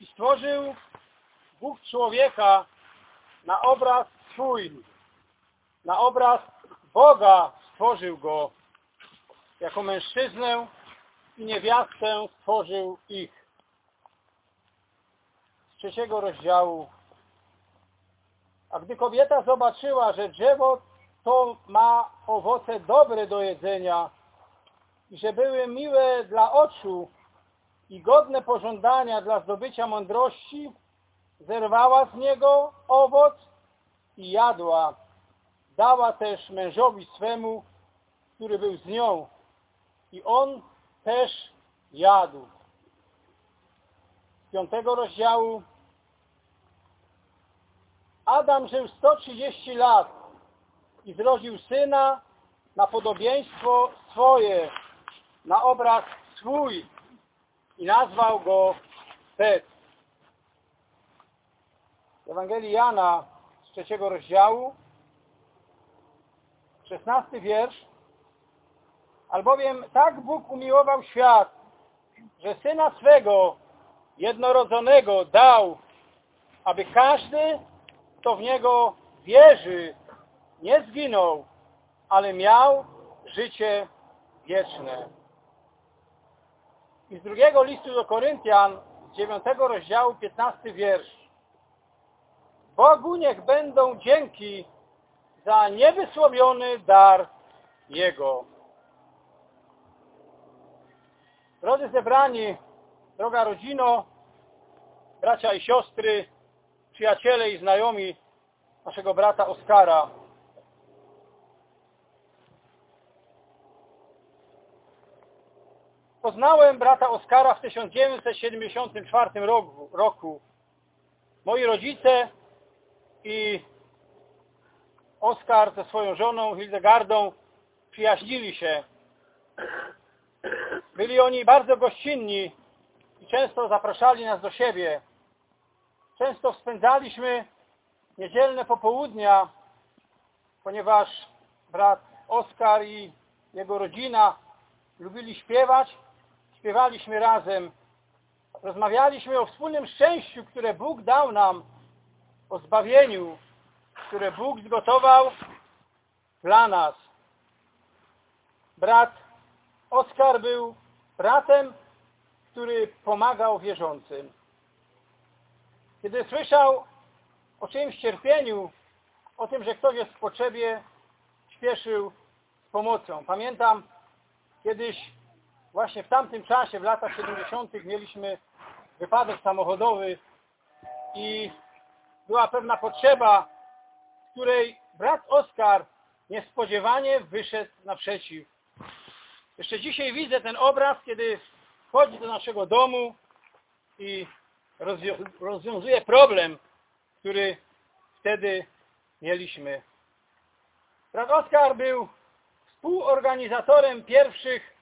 I stworzył Bóg człowieka na obraz swój. Na obraz Boga stworzył go. Jako mężczyznę i niewiastę stworzył ich. Z trzeciego rozdziału. A gdy kobieta zobaczyła, że drzewo to ma owoce dobre do jedzenia i że były miłe dla oczu i godne pożądania dla zdobycia mądrości, zerwała z niego owoc i jadła. Dała też mężowi swemu, który był z nią i on też jadł. Z piątego rozdziału Adam żył 130 lat i zrodził syna na podobieństwo swoje, na obraz swój i nazwał go Set. W Ewangelii Jana z trzeciego rozdziału, szesnasty wiersz, albowiem tak Bóg umiłował świat, że Syna swego jednorodzonego dał, aby każdy, kto w Niego wierzy, nie zginął, ale miał życie wieczne. Z drugiego listu do Koryntian, z dziewiątego rozdziału, piętnasty wiersz. Bogu niech będą dzięki za niewysłowiony dar Jego. Drodzy zebrani, droga rodzino, bracia i siostry, przyjaciele i znajomi naszego brata Oskara. Poznałem brata Oskara w 1974 roku. roku. Moi rodzice i Oskar ze swoją żoną Hildegardą przyjaźnili się. Byli oni bardzo gościnni i często zapraszali nas do siebie. Często spędzaliśmy niedzielne popołudnia, ponieważ brat Oskar i jego rodzina lubili śpiewać, śpiewaliśmy razem, rozmawialiśmy o wspólnym szczęściu, które Bóg dał nam, o zbawieniu, które Bóg zgotował dla nas. Brat Oskar był bratem, który pomagał wierzącym. Kiedy słyszał o czyimś cierpieniu, o tym, że ktoś jest w potrzebie, śpieszył z pomocą. Pamiętam, kiedyś właśnie w tamtym czasie, w latach 70. mieliśmy wypadek samochodowy i była pewna potrzeba, której brat Oskar niespodziewanie wyszedł naprzeciw. Jeszcze dzisiaj widzę ten obraz, kiedy wchodzi do naszego domu i rozwiązuje problem, który wtedy mieliśmy. Brat Oskar był współorganizatorem pierwszych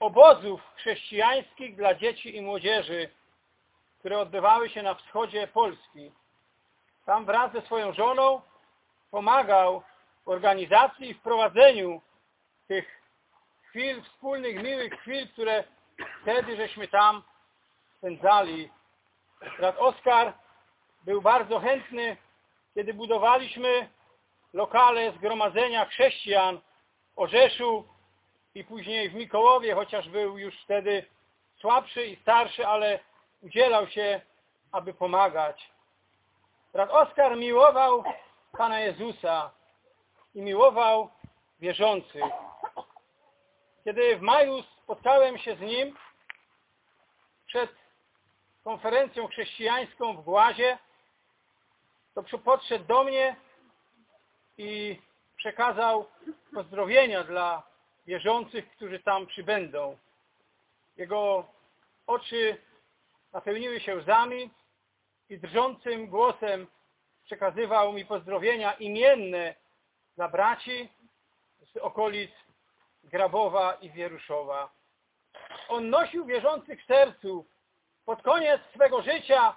obozów chrześcijańskich dla dzieci i młodzieży, które odbywały się na wschodzie Polski. Tam wraz ze swoją żoną pomagał w organizacji i wprowadzeniu tych chwil, wspólnych, miłych chwil, które wtedy żeśmy tam spędzali. Brat Oskar był bardzo chętny, kiedy budowaliśmy lokale zgromadzenia chrześcijan w Orzeszu i później w Mikołowie, chociaż był już wtedy słabszy i starszy, ale udzielał się, aby pomagać. Brat Oskar miłował Pana Jezusa i miłował wierzących. Kiedy w maju spotkałem się z nim przed konferencją chrześcijańską w Głazie, to podszedł do mnie i przekazał pozdrowienia dla wierzących, którzy tam przybędą. Jego oczy napełniły się łzami i drżącym głosem przekazywał mi pozdrowienia imienne dla braci z okolic Grabowa i Wieruszowa. On nosił wierzących w sercu. Pod koniec swego życia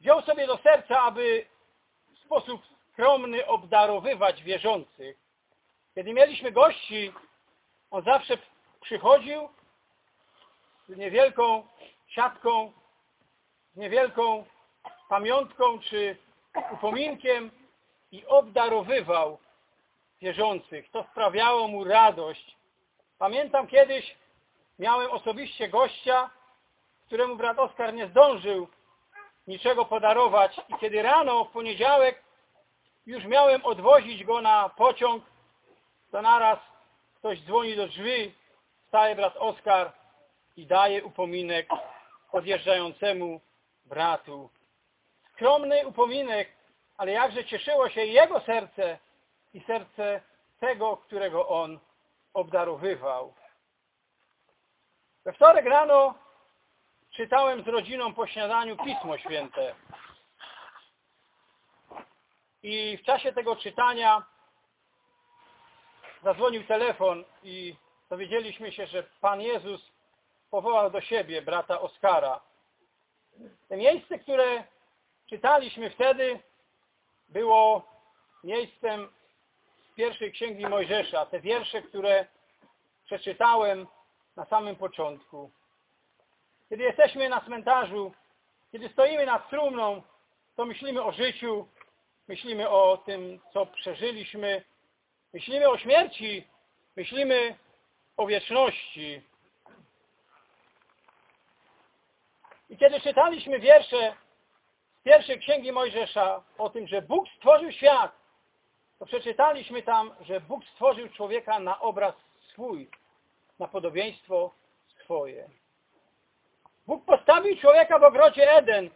wziął sobie do serca, aby w sposób skromny obdarowywać wierzących. Kiedy mieliśmy gości, on zawsze przychodził z niewielką siatką, z niewielką pamiątką czy upominkiem i obdarowywał wierzących. To sprawiało mu radość. Pamiętam kiedyś miałem osobiście gościa, któremu brat Oskar nie zdążył niczego podarować i kiedy rano w poniedziałek już miałem odwozić go na pociąg, to naraz ktoś dzwoni do drzwi, staje brat Oskar i daje upominek odjeżdżającemu bratu. Skromny upominek, ale jakże cieszyło się jego serce i serce tego, którego on obdarowywał. We wtorek rano czytałem z rodziną po śniadaniu Pismo Święte. I w czasie tego czytania zadzwonił telefon i dowiedzieliśmy się, że Pan Jezus powołał do siebie brata Oskara. To miejsce, które czytaliśmy wtedy, było miejscem z pierwszej księgi Mojżesza. Te wiersze, które przeczytałem na samym początku. Kiedy jesteśmy na cmentarzu, kiedy stoimy nad trumną, to myślimy o życiu, myślimy o tym, co przeżyliśmy, myślimy o śmierci, myślimy o wieczności. I kiedy czytaliśmy wiersze z pierwszej księgi Mojżesza o tym, że Bóg stworzył świat, to przeczytaliśmy tam, że Bóg stworzył człowieka na obraz swój, na podobieństwo swoje. Bóg postawił człowieka w ogrodzie Eden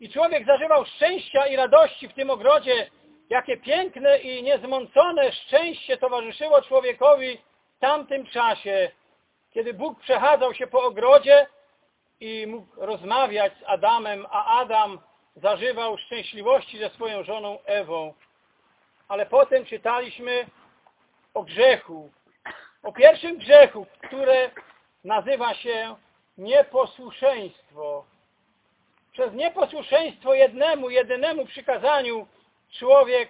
i człowiek zażywał szczęścia i radości w tym ogrodzie, jakie piękne i niezmącone szczęście towarzyszyło człowiekowi w tamtym czasie, kiedy Bóg przechadzał się po ogrodzie i mógł rozmawiać z Adamem, a Adam zażywał szczęśliwości ze swoją żoną Ewą. Ale potem czytaliśmy o grzechu, o pierwszym grzechu, które nazywa się nieposłuszeństwo. Przez nieposłuszeństwo jednemu, jedynemu przykazaniu człowiek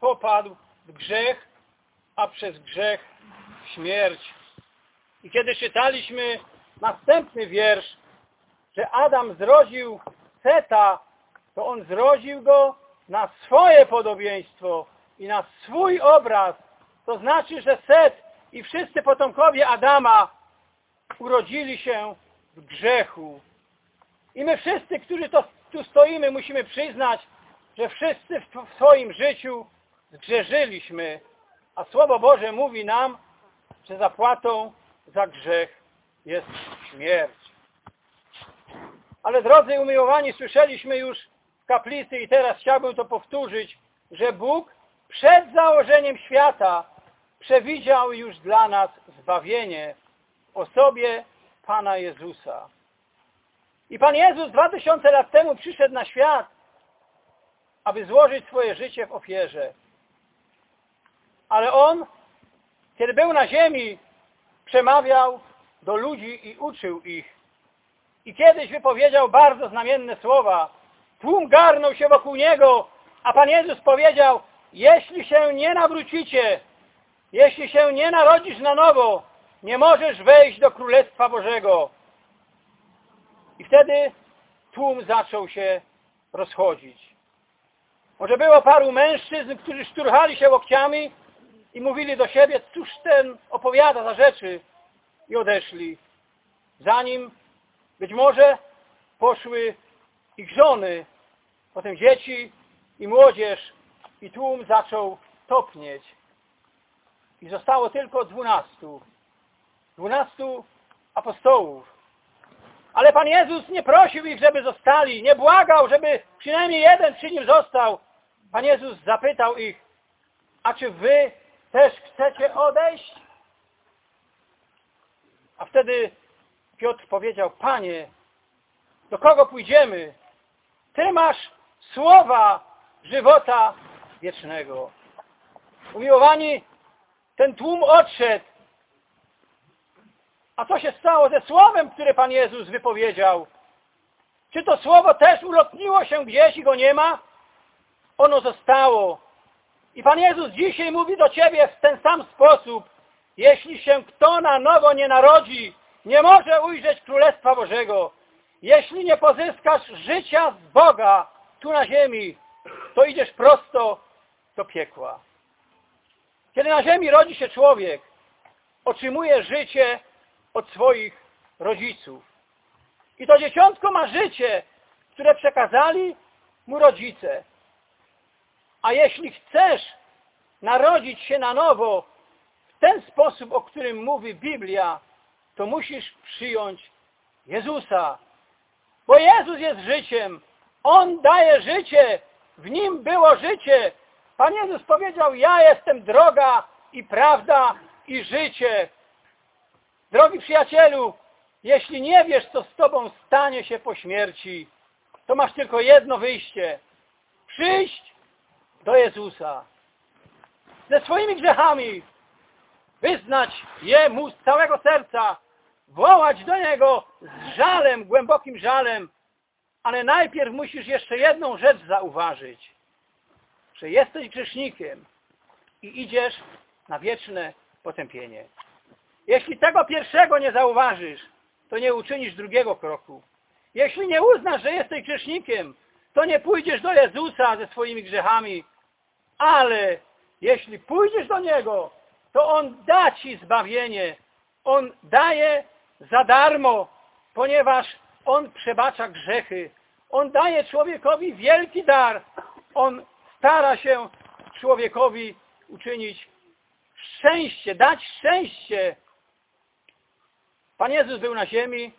popadł w grzech, a przez grzech w śmierć. I kiedy czytaliśmy następny wiersz, że Adam zrodził Seta, to on zrodził go na swoje podobieństwo i na swój obraz. To znaczy, że Set i wszyscy potomkowie Adama urodzili się w grzechu. I my wszyscy, którzy to, tu stoimy, musimy przyznać, że wszyscy w swoim życiu zgrzeszyliśmy, a Słowo Boże mówi nam, że zapłatą za grzech jest śmierć. Ale drodzy umiłowani, słyszeliśmy już w kaplicy i teraz chciałbym to powtórzyć, że Bóg przed założeniem świata przewidział już dla nas zbawienie w osobie Pana Jezusa. I Pan Jezus dwa tysiące lat temu przyszedł na świat, aby złożyć swoje życie w ofierze. Ale On, kiedy był na ziemi, przemawiał do ludzi i uczył ich. I kiedyś wypowiedział bardzo znamienne słowa. Tłum garnął się wokół Niego, a Pan Jezus powiedział, jeśli się nie nawrócicie, jeśli się nie narodzisz na nowo, nie możesz wejść do Królestwa Bożego. I wtedy tłum zaczął się rozchodzić. Może było paru mężczyzn, którzy szturchali się łokciami i mówili do siebie, cóż ten opowiada za rzeczy i odeszli. Zanim być może poszły ich żony, potem dzieci i młodzież i tłum zaczął topnieć. I zostało tylko dwunastu. Dwunastu apostołów. Ale Pan Jezus nie prosił ich, żeby zostali, nie błagał, żeby przynajmniej jeden przy nim został. Pan Jezus zapytał ich, a czy wy też chcecie odejść? A wtedy Piotr powiedział, Panie, do kogo pójdziemy? Ty masz słowa żywota wiecznego. Umiłowani, ten tłum odszedł. A co się stało ze słowem, które Pan Jezus wypowiedział? Czy to słowo też ulotniło się gdzieś i go nie ma? Ono zostało. I Pan Jezus dzisiaj mówi do Ciebie w ten sam sposób. Jeśli się kto na nowo nie narodzi, nie może ujrzeć Królestwa Bożego. Jeśli nie pozyskasz życia z Boga tu na ziemi, to idziesz prosto do piekła. Kiedy na ziemi rodzi się człowiek, otrzymuje życie od swoich rodziców. I to dzieciątko ma życie, które przekazali mu rodzice. A jeśli chcesz narodzić się na nowo w ten sposób, o którym mówi Biblia, to musisz przyjąć Jezusa. Bo Jezus jest życiem. On daje życie. W Nim było życie. Pan Jezus powiedział, ja jestem droga i prawda i życie. Drogi przyjacielu, jeśli nie wiesz, co z Tobą stanie się po śmierci, to masz tylko jedno wyjście. Przyjść do Jezusa. Ze swoimi grzechami. Wyznać je Mu z całego serca. Wołać do Niego z żalem, głębokim żalem. Ale najpierw musisz jeszcze jedną rzecz zauważyć. Że jesteś grzesznikiem i idziesz na wieczne potępienie. Jeśli tego pierwszego nie zauważysz, to nie uczynisz drugiego kroku. Jeśli nie uznasz, że jesteś grzesznikiem, to nie pójdziesz do Jezusa ze swoimi grzechami. Ale jeśli pójdziesz do Niego, to On da Ci zbawienie. On daje za darmo, ponieważ On przebacza grzechy. On daje człowiekowi wielki dar. On stara się człowiekowi uczynić szczęście, dać szczęście. Pan Jezus był na ziemi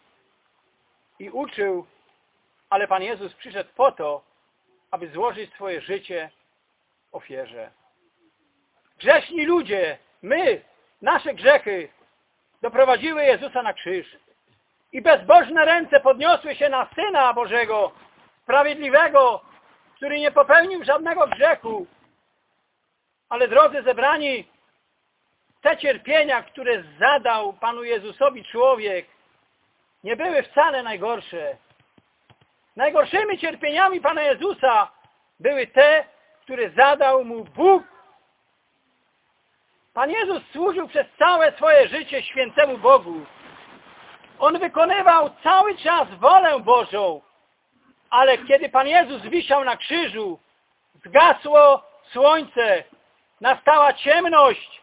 i uczył, ale Pan Jezus przyszedł po to, aby złożyć swoje życie ofierze. Grzeszni ludzie, my, nasze grzechy doprowadziły Jezusa na krzyż i bezbożne ręce podniosły się na Syna Bożego, sprawiedliwego, który nie popełnił żadnego grzechu. Ale drodzy zebrani, te cierpienia, które zadał Panu Jezusowi człowiek, nie były wcale najgorsze. Najgorszymi cierpieniami Pana Jezusa były te, które zadał Mu Bóg. Pan Jezus służył przez całe swoje życie świętemu Bogu. On wykonywał cały czas wolę Bożą, ale kiedy Pan Jezus wisiał na krzyżu, zgasło słońce, nastała ciemność,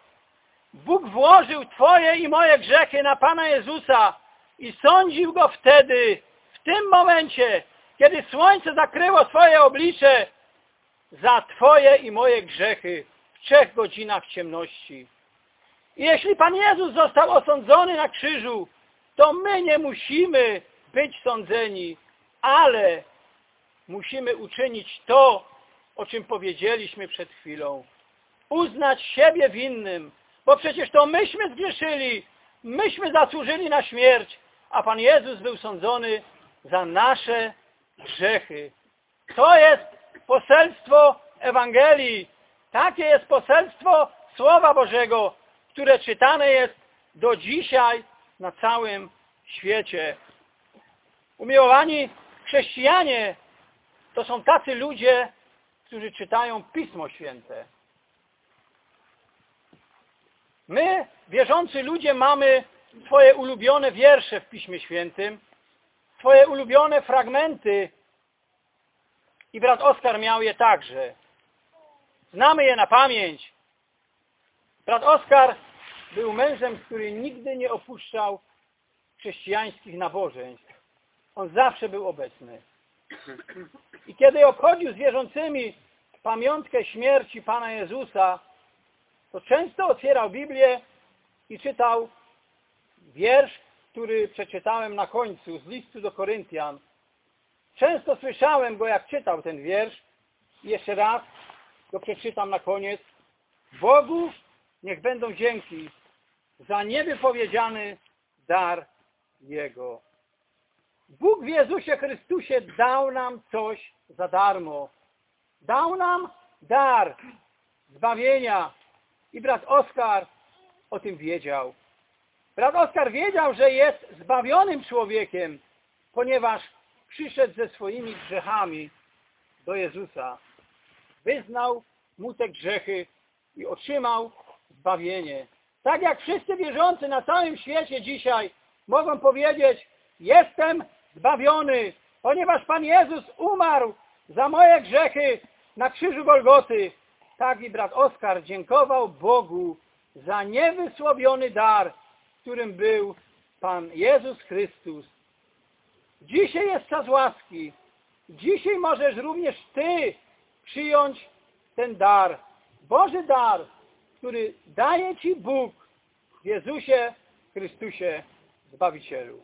Bóg włożył Twoje i moje grzechy na Pana Jezusa i sądził Go wtedy, w tym momencie, kiedy słońce zakryło swoje oblicze za Twoje i moje grzechy w trzech godzinach ciemności. I jeśli Pan Jezus został osądzony na krzyżu, to my nie musimy być sądzeni, ale musimy uczynić to, o czym powiedzieliśmy przed chwilą. Uznać siebie winnym, bo przecież to myśmy zgrzeszyli, myśmy zasłużyli na śmierć, a Pan Jezus był sądzony za nasze grzechy. To jest poselstwo Ewangelii. Takie jest poselstwo Słowa Bożego, które czytane jest do dzisiaj na całym świecie. Umiłowani chrześcijanie to są tacy ludzie, którzy czytają Pismo Święte. My, wierzący ludzie, mamy swoje ulubione wiersze w Piśmie Świętym, swoje ulubione fragmenty i brat Oskar miał je także. Znamy je na pamięć. Brat Oskar był mężem, który nigdy nie opuszczał chrześcijańskich nabożeństw. On zawsze był obecny. I kiedy obchodził z wierzącymi pamiątkę śmierci Pana Jezusa, to często otwierał Biblię i czytał wiersz, który przeczytałem na końcu z listu do Koryntian. Często słyszałem go, jak czytał ten wiersz. Jeszcze raz go przeczytam na koniec. Bogu niech będą dzięki za niewypowiedziany dar Jego. Bóg w Jezusie Chrystusie dał nam coś za darmo. Dał nam dar zbawienia, i brat Oskar o tym wiedział. Brat Oskar wiedział, że jest zbawionym człowiekiem, ponieważ przyszedł ze swoimi grzechami do Jezusa. Wyznał mu te grzechy i otrzymał zbawienie. Tak jak wszyscy wierzący na całym świecie dzisiaj mogą powiedzieć, jestem zbawiony, ponieważ Pan Jezus umarł za moje grzechy na krzyżu Golgoty. Tak i brat Oskar dziękował Bogu za niewysłowiony dar, którym był Pan Jezus Chrystus. Dzisiaj jest czas łaski. Dzisiaj możesz również Ty przyjąć ten dar, Boży dar, który daje Ci Bóg w Jezusie Chrystusie Zbawicielu.